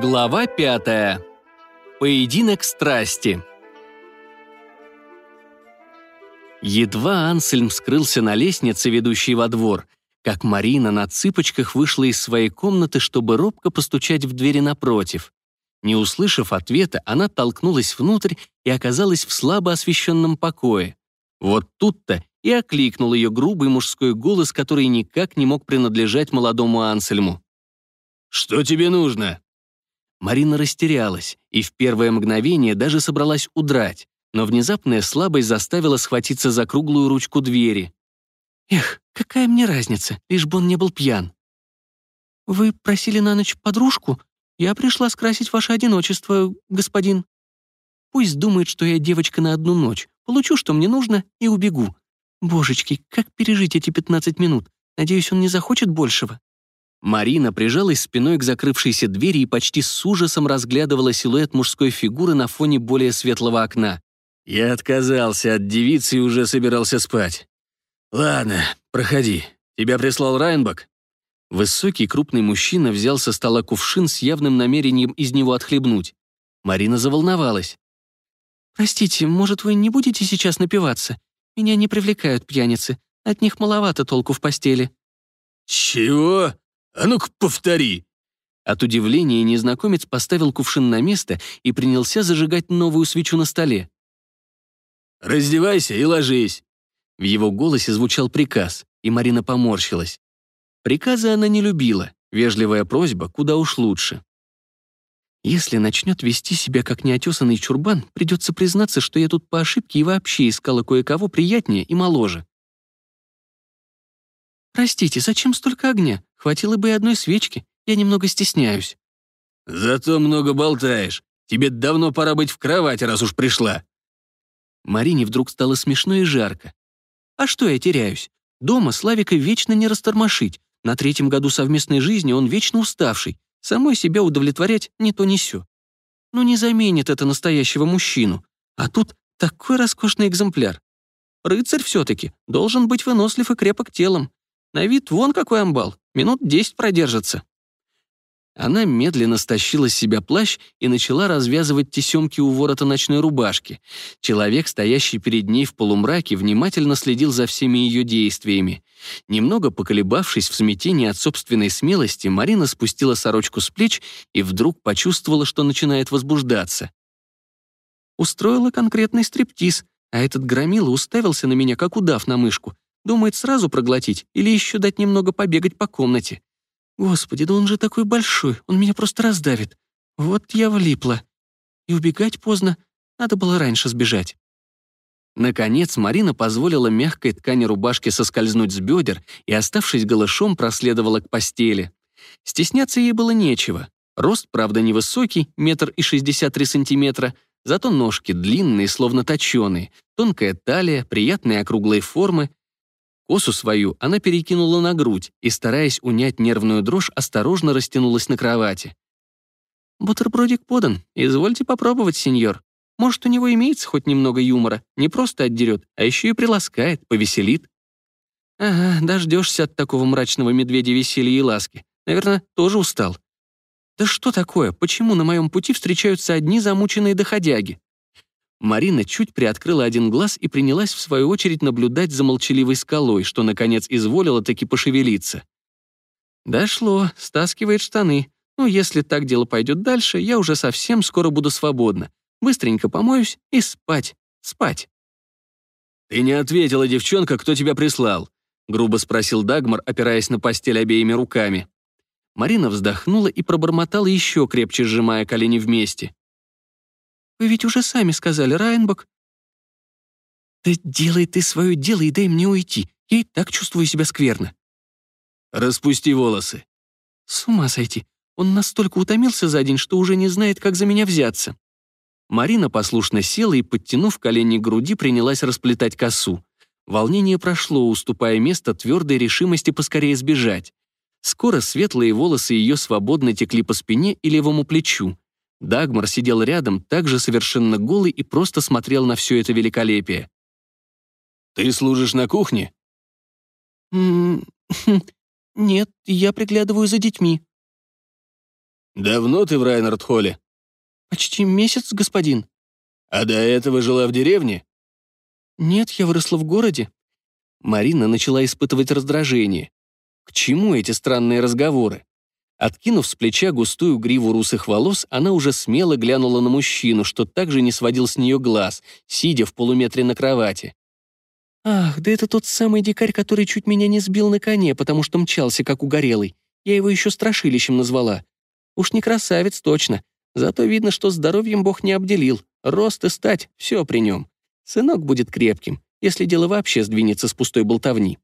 Глава пятая. Поединок страсти. Едва Ансельм скрылся на лестнице, ведущей во двор, как Марина на цыпочках вышла из своей комнаты, чтобы робко постучать в двери напротив. Не услышав ответа, она толкнулась внутрь и оказалась в слабо освещенном покое. Вот тут-то и окликнул ее грубый мужской голос, который никак не мог принадлежать молодому Ансельму. «Что тебе нужно?» Марина растерялась и в первое мгновение даже собралась удрать, но внезапная слабость заставила схватиться за круглую ручку двери. «Эх, какая мне разница, лишь бы он не был пьян». «Вы просили на ночь подружку? Я пришла скрасить ваше одиночество, господин». «Пусть думает, что я девочка на одну ночь. Получу, что мне нужно, и убегу. Божечки, как пережить эти 15 минут? Надеюсь, он не захочет большего». Марина прижалась спиной к закрывшейся двери и почти с ужасом разглядывала силуэт мужской фигуры на фоне более светлого окна. «Я отказался от девицы и уже собирался спать. Ладно, проходи. Тебя прислал Райнбак?» Высокий крупный мужчина взял со стола кувшин с явным намерением из него отхлебнуть. Марина заволновалась. «Простите, может, вы не будете сейчас напиваться? Меня не привлекают пьяницы. От них маловато толку в постели». «Чего?» А ну-ка, повтори!» От удивления незнакомец поставил кувшин на место и принялся зажигать новую свечу на столе. «Раздевайся и ложись!» В его голосе звучал приказ, и Марина поморщилась. Приказы она не любила, вежливая просьба куда уж лучше. Если начнет вести себя как неотесанный чурбан, придется признаться, что я тут по ошибке и вообще искала кое-кого приятнее и моложе. «Простите, зачем столько огня? Хватило бы и одной свечки. Я немного стесняюсь». «Зато много болтаешь. Тебе давно пора быть в кровати, раз уж пришла». Марине вдруг стало смешно и жарко. «А что я теряюсь? Дома Славика вечно не растормошить. На третьем году совместной жизни он вечно уставший. Самой себя удовлетворять не то не сё. Ну не заменит это настоящего мужчину. А тут такой роскошный экземпляр. Рыцарь все-таки должен быть вынослив и крепок телом. На вид вон какой амбал, минут десять продержится». Она медленно стащила с себя плащ и начала развязывать тесемки у ворота ночной рубашки. Человек, стоящий перед ней в полумраке, внимательно следил за всеми ее действиями. Немного поколебавшись в смятении от собственной смелости, Марина спустила сорочку с плеч и вдруг почувствовала, что начинает возбуждаться. Устроила конкретный стриптиз, а этот громила уставился на меня, как удав на мышку, Думает сразу проглотить или еще дать немного побегать по комнате. Господи, да он же такой большой, он меня просто раздавит. Вот я влипла. И убегать поздно, надо было раньше сбежать. Наконец Марина позволила мягкой ткани рубашки соскользнуть с бедер и, оставшись голышом, проследовала к постели. Стесняться ей было нечего. Рост, правда, невысокий, метр и шестьдесят три сантиметра, зато ножки длинные, словно точеные, тонкая талия, приятные округлые формы, Косу свою она перекинула на грудь и, стараясь унять нервную дрожь, осторожно растянулась на кровати. «Бутербродик подан. Извольте попробовать, сеньор. Может, у него имеется хоть немного юмора. Не просто отдерет, а еще и приласкает, повеселит». «Ага, дождешься от такого мрачного медведя веселья и ласки. Наверное, тоже устал». «Да что такое? Почему на моем пути встречаются одни замученные доходяги?» Марина чуть приоткрыла один глаз и принялась в свою очередь наблюдать за молчаливой скалой, что, наконец, изволила таки пошевелиться. Дошло, стаскивает штаны. Ну, если так дело пойдет дальше, я уже совсем скоро буду свободна. Быстренько помоюсь и спать, спать. «Ты не ответила, девчонка, кто тебя прислал?» — грубо спросил Дагмар, опираясь на постель обеими руками. Марина вздохнула и пробормотала еще крепче, сжимая колени вместе. Вы ведь уже сами сказали, Райнбок». «Да делай ты свое дело и дай мне уйти. Я и так чувствую себя скверно». «Распусти волосы». «С ума сойти. Он настолько утомился за день, что уже не знает, как за меня взяться». Марина послушно села и, подтянув колени к груди, принялась расплетать косу. Волнение прошло, уступая место твердой решимости поскорее сбежать. Скоро светлые волосы ее свободно текли по спине и левому плечу. Дагмар сидел рядом, также совершенно голый и просто смотрел на все это великолепие. «Ты служишь на кухне?» «Нет, я приглядываю за детьми». Давно ты в Райнард-холле?» «Почти месяц, господин». «А до этого жила в деревне?» «Нет, я выросла в городе». Марина начала испытывать раздражение. К чему эти странные разговоры? Откинув с плеча густую гриву русых волос, она уже смело глянула на мужчину, что также не сводил с нее глаз, сидя в полуметре на кровати. «Ах, да это тот самый дикарь, который чуть меня не сбил на коне, потому что мчался, как угорелый. Я его еще страшилищем назвала. Уж не красавец, точно. Зато видно, что здоровьем Бог не обделил. Рост и стать — все при нем. Сынок будет крепким, если дело вообще сдвинется с пустой болтовни».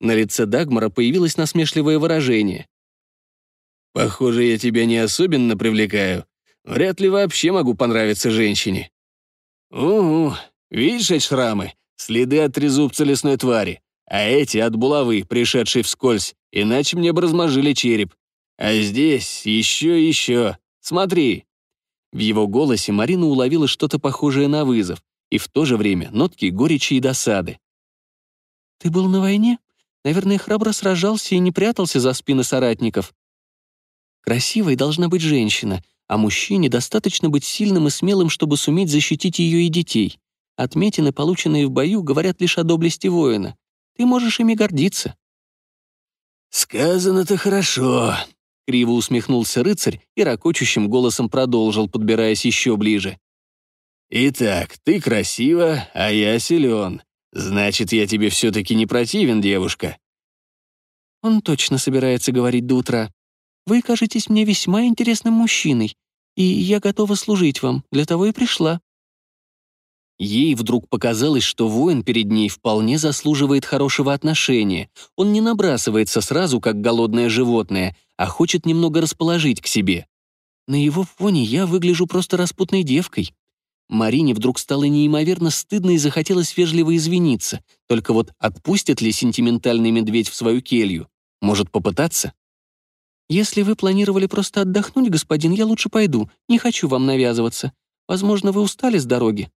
На лице Дагмара появилось насмешливое выражение. «Похоже, я тебя не особенно привлекаю. Вряд ли вообще могу понравиться женщине». «Угу, видишь эти шрамы? Следы от трезубца лесной твари. А эти от булавы, пришедшей вскользь, иначе мне бы размажили череп. А здесь еще и еще. Смотри». В его голосе Марина уловила что-то похожее на вызов, и в то же время нотки горечи и досады. «Ты был на войне?» Наверное, храбро сражался и не прятался за спины соратников. Красивой должна быть женщина, а мужчине достаточно быть сильным и смелым, чтобы суметь защитить ее и детей. Отметины, полученные в бою, говорят лишь о доблести воина. Ты можешь ими гордиться». «Сказано-то хорошо», — криво усмехнулся рыцарь и ракочущим голосом продолжил, подбираясь еще ближе. «Итак, ты красива, а я силен. «Значит, я тебе все-таки не противен, девушка?» Он точно собирается говорить до утра. «Вы кажетесь мне весьма интересным мужчиной, и я готова служить вам, для того и пришла». Ей вдруг показалось, что воин перед ней вполне заслуживает хорошего отношения. Он не набрасывается сразу, как голодное животное, а хочет немного расположить к себе. На его фоне я выгляжу просто распутной девкой. Марине вдруг стало неимоверно стыдно и захотелось вежливо извиниться. Только вот отпустит ли сентиментальный медведь в свою келью? Может, попытаться? «Если вы планировали просто отдохнуть, господин, я лучше пойду. Не хочу вам навязываться. Возможно, вы устали с дороги».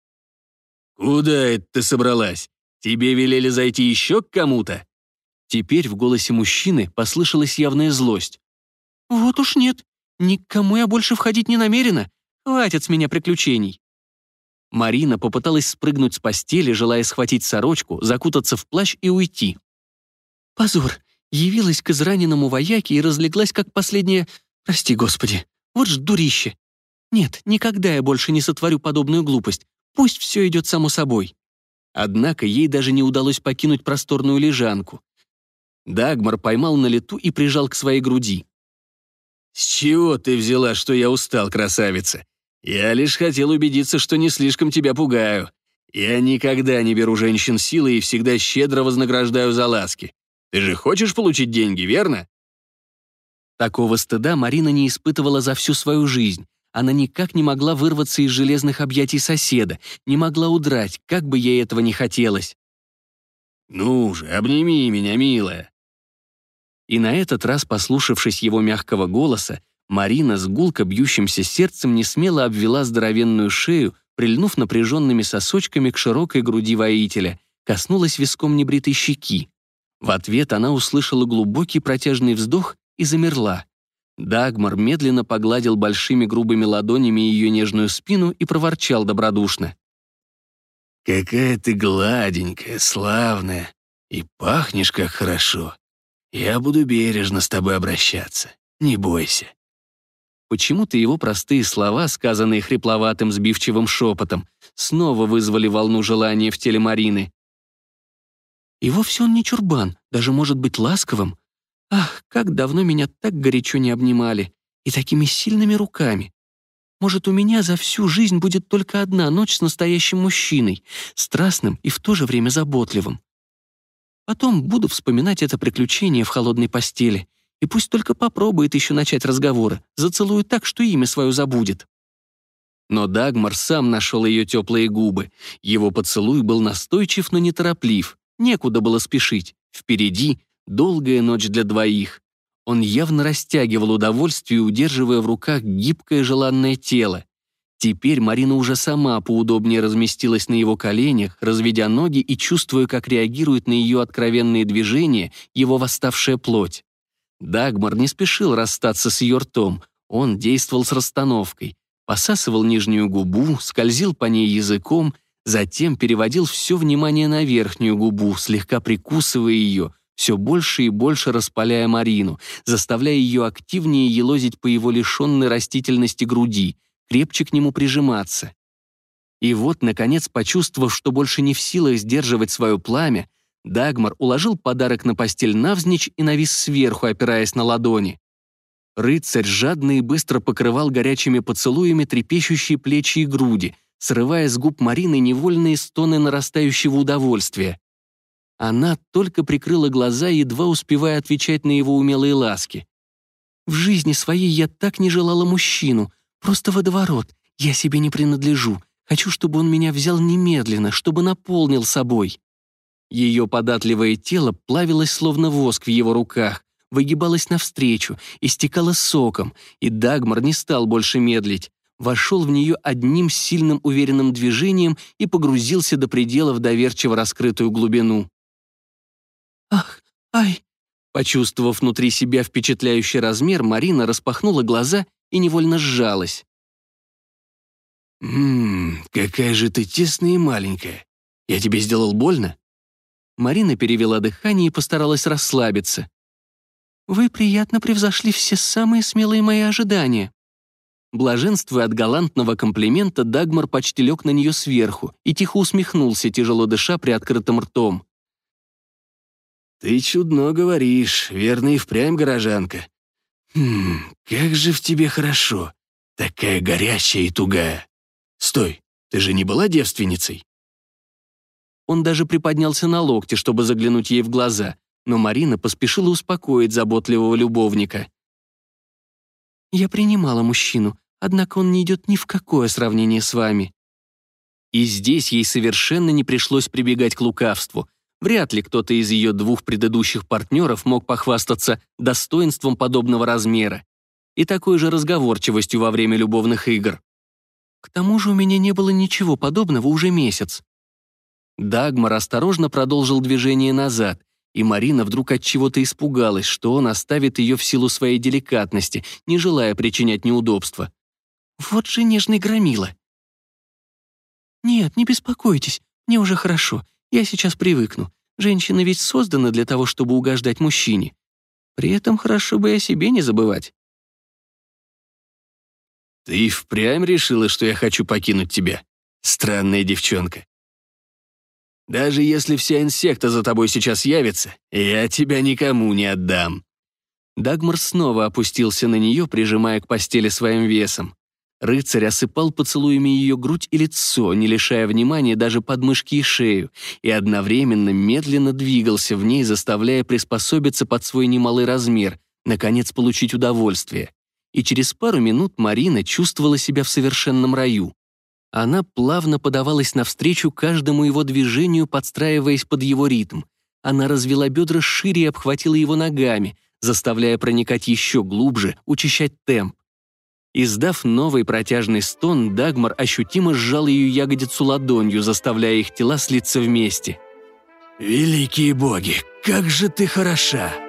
«Куда это ты собралась? Тебе велели зайти еще к кому-то?» Теперь в голосе мужчины послышалась явная злость. «Вот уж нет. Ни к кому я больше входить не намерена. Хватит с меня приключений». Марина попыталась спрыгнуть с постели, желая схватить сорочку, закутаться в плащ и уйти. Позор! Явилась к израненному вояке и разлеглась, как последняя... Прости, господи, вот ж дурище. Нет, никогда я больше не сотворю подобную глупость. Пусть все идет само собой. Однако ей даже не удалось покинуть просторную лежанку. Дагмар поймал на лету и прижал к своей груди. «С чего ты взяла, что я устал, красавица? Я лишь хотел убедиться, что не слишком тебя пугаю. Я никогда не беру женщин силой и всегда щедро вознаграждаю за ласки. Ты же хочешь получить деньги, верно?» Такого стыда Марина не испытывала за всю свою жизнь. Она никак не могла вырваться из железных объятий соседа, не могла удрать, как бы ей этого не хотелось. «Ну же, обними меня, милая». И на этот раз, послушавшись его мягкого голоса, Марина с гулко бьющимся сердцем не смело обвела здоровенную шею, прильнув напряженными сосочками к широкой груди воителя, коснулась виском небритой щеки. В ответ она услышала глубокий протяжный вздох и замерла. Дагмар медленно погладил большими грубыми ладонями ее нежную спину и проворчал добродушно. «Какая ты гладенькая, славная, и пахнешь как хорошо. Я буду бережно с тобой обращаться, не бойся». Почему-то его простые слова, сказанные хрипловатым сбивчивым шепотом, снова вызвали волну желания в теле Марины. И вовсе он не чурбан, даже может быть ласковым. Ах, как давно меня так горячо не обнимали. И такими сильными руками. Может, у меня за всю жизнь будет только одна ночь с настоящим мужчиной, страстным и в то же время заботливым. Потом буду вспоминать это приключение в холодной постели и пусть только попробует еще начать разговоры, зацелует так, что имя свое забудет. Но Дагмар сам нашел ее теплые губы. Его поцелуй был настойчив, но нетороплив. Некуда было спешить. Впереди долгая ночь для двоих. Он явно растягивал удовольствие, удерживая в руках гибкое желанное тело. Теперь Марина уже сама поудобнее разместилась на его коленях, разведя ноги и чувствуя, как реагирует на ее откровенные движения его восставшая плоть. Дагмар не спешил расстаться с ее ртом. Он действовал с расстановкой, посасывал нижнюю губу, скользил по ней языком, затем переводил все внимание на верхнюю губу, слегка прикусывая ее, все больше и больше распаляя Марину, заставляя ее активнее елозить по его лишенной растительности груди, крепче к нему прижиматься. И вот, наконец, почувствовав, что больше не в силах сдерживать свое пламя, Дагмар уложил подарок на постель навзничь и навис сверху, опираясь на ладони. Рыцарь жадно и быстро покрывал горячими поцелуями трепещущие плечи и груди, срывая с губ Марины невольные стоны нарастающего удовольствия. Она только прикрыла глаза, едва успевая отвечать на его умелые ласки. «В жизни своей я так не желала мужчину. Просто водоворот. Я себе не принадлежу. Хочу, чтобы он меня взял немедленно, чтобы наполнил собой». Ее податливое тело плавилось словно воск в его руках, выгибалось навстречу, истекало соком, и Дагмар не стал больше медлить. Вошел в нее одним сильным уверенным движением и погрузился до предела в доверчиво раскрытую глубину. «Ах, ай!» Почувствовав внутри себя впечатляющий размер, Марина распахнула глаза и невольно сжалась. «Ммм, какая же ты тесная и маленькая. Я тебе сделал больно?» Марина перевела дыхание и постаралась расслабиться. «Вы приятно превзошли все самые смелые мои ожидания». Блаженствуя от галантного комплимента, Дагмар почти лег на нее сверху и тихо усмехнулся, тяжело дыша при открытом ртом. «Ты чудно говоришь, верно и впрямь горожанка. Хм, как же в тебе хорошо, такая горячая и тугая. Стой, ты же не была девственницей?» Он даже приподнялся на локте, чтобы заглянуть ей в глаза, но Марина поспешила успокоить заботливого любовника. «Я принимала мужчину, однако он не идет ни в какое сравнение с вами». И здесь ей совершенно не пришлось прибегать к лукавству. Вряд ли кто-то из ее двух предыдущих партнеров мог похвастаться достоинством подобного размера и такой же разговорчивостью во время любовных игр. К тому же у меня не было ничего подобного уже месяц. Дагмар осторожно продолжил движение назад, и Марина вдруг от чего-то испугалась, что он оставит ее в силу своей деликатности, не желая причинять неудобства. Вот же нежный громила. «Нет, не беспокойтесь, мне уже хорошо, я сейчас привыкну. Женщина ведь создана для того, чтобы угождать мужчине. При этом хорошо бы о себе не забывать». «Ты впрямь решила, что я хочу покинуть тебя? Странная девчонка. Даже если вся инсекта за тобой сейчас явится, я тебя никому не отдам». Дагмар снова опустился на нее, прижимая к постели своим весом. Рыцарь осыпал поцелуями ее грудь и лицо, не лишая внимания даже подмышки и шею, и одновременно медленно двигался в ней, заставляя приспособиться под свой немалый размер, наконец получить удовольствие. И через пару минут Марина чувствовала себя в совершенном раю. Она плавно подавалась навстречу каждому его движению, подстраиваясь под его ритм. Она развела бедра шире и обхватила его ногами, заставляя проникать еще глубже, учащать темп. Издав новый протяжный стон, Дагмар ощутимо сжал ее ягодицу ладонью, заставляя их тела слиться вместе. «Великие боги, как же ты хороша!»